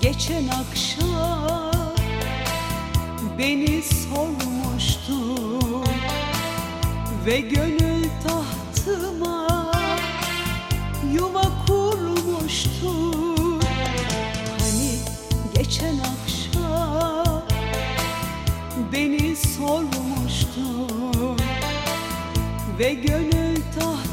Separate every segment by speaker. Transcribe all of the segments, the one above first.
Speaker 1: geçen akşam beni sormuştu ve gönül tahtıma yuva kurmuştu. Hani geçen akşam beni sormuştu ve gönül tahtı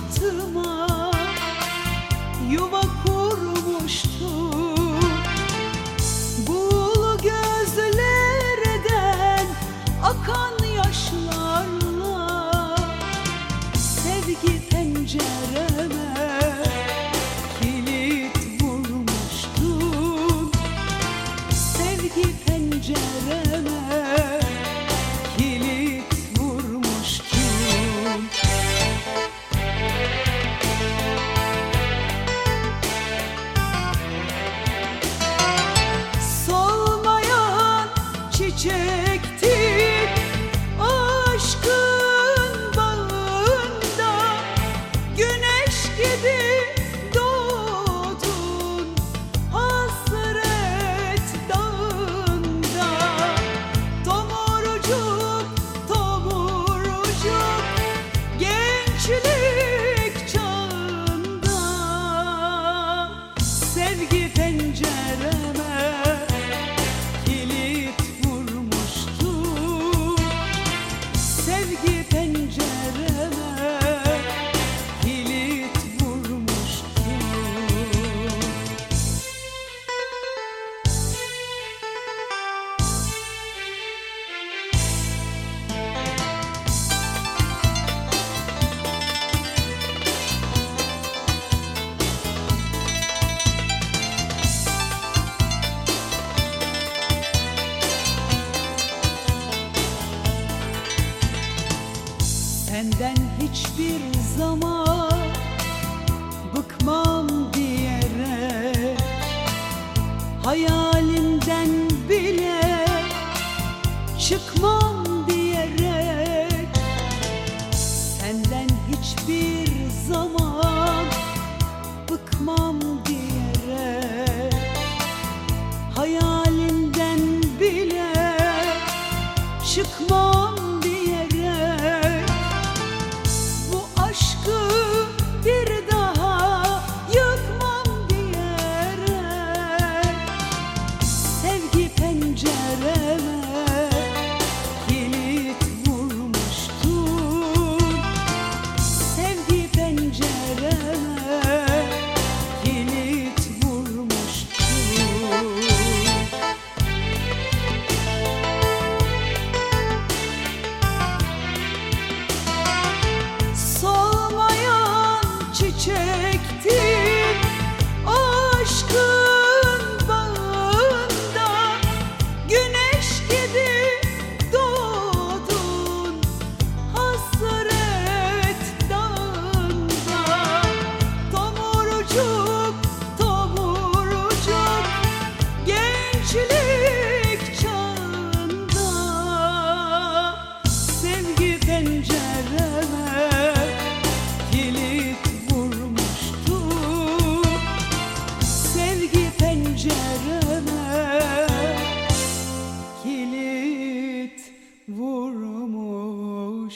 Speaker 1: Senden hiçbir zaman bıkmam diyerek Hayalimden bile çıkmam vurmuştu.